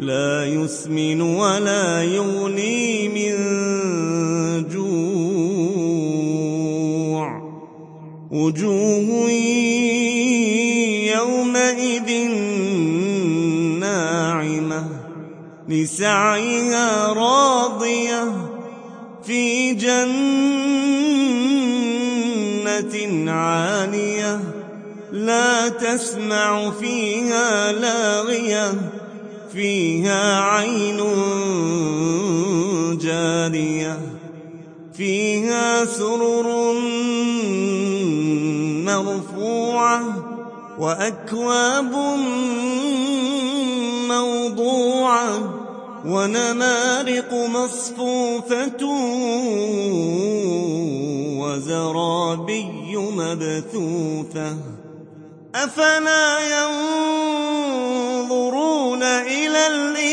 لا يسمن ولا يغني من جوع. وجوه يومئذ ناعمة. لسعيها راضية في جنة عالية. لا تسمع فيها لاغية. فيها عين جارية فيها سرر مرفوعة وأكواب موضوعة ونمارق مصفوفة وزرابي مبثوثة. أفلا إلى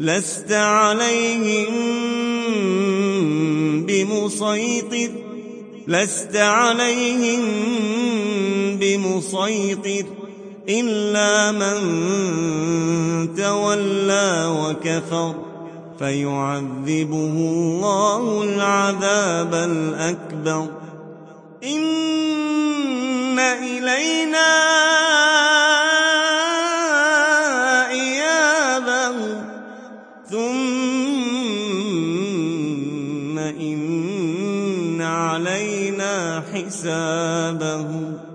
لست عليهم بمسيطر. لست عليهم بمسيطر. إلا من تولى وكفر فيعذبه الله العذاب الأكبر. إن إلينا إن علينا حسابهم